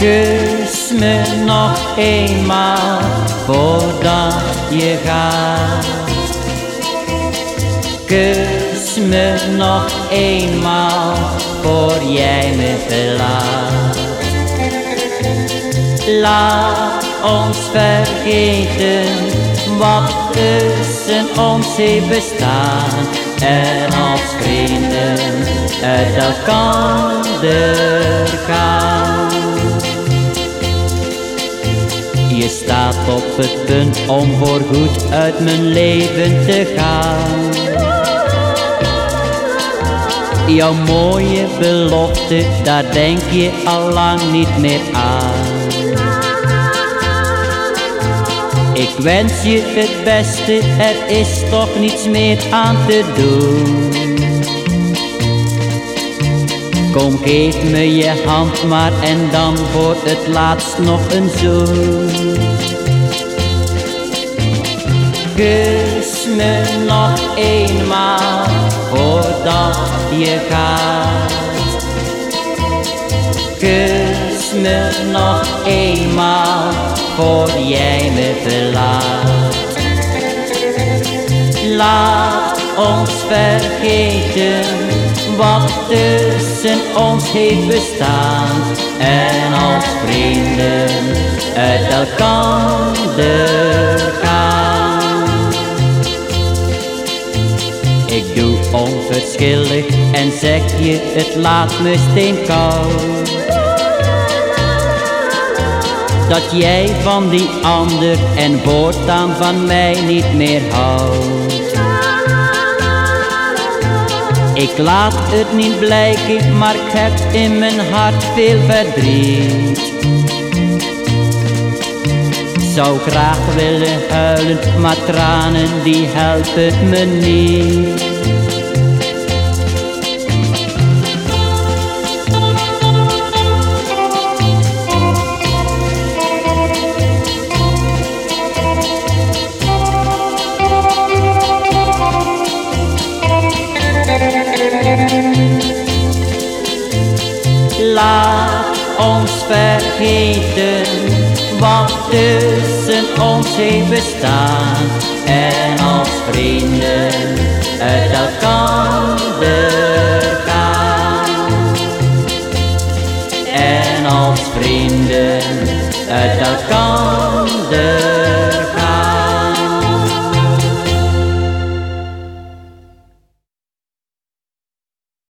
Kus me nog eenmaal voordat je gaat. Kus me nog eenmaal voor jij me verlaat. Laat ons vergeten wat tussen ons heeft bestaan en als vrienden uit elkaar gaan. Je staat op het punt om voorgoed uit mijn leven te gaan. Jouw mooie belofte, daar denk je al lang niet meer aan. Ik wens je het beste, er is toch niets meer aan te doen. Kom, geef me je hand maar en dan voor het laatst nog een zoen. Kus me nog eenmaal voordat je gaat. Kus me nog eenmaal voor jij me verlaat. Laat ons vergeten wat tussen ons heeft bestaan en als vrienden uit elkaar gaan. Ik doe onverschillig en zeg je het laat me steenkoud dat jij van die ander en voortaan van mij niet meer houdt. Ik laat het niet blijken, maar ik heb in mijn hart veel verdriet. Zou graag willen huilen, maar tranen die helpen me niet. Laat ons vergeten wat tussen ons heeft bestaan. En als vrienden uit elkander gaan. En als vrienden uit elkaar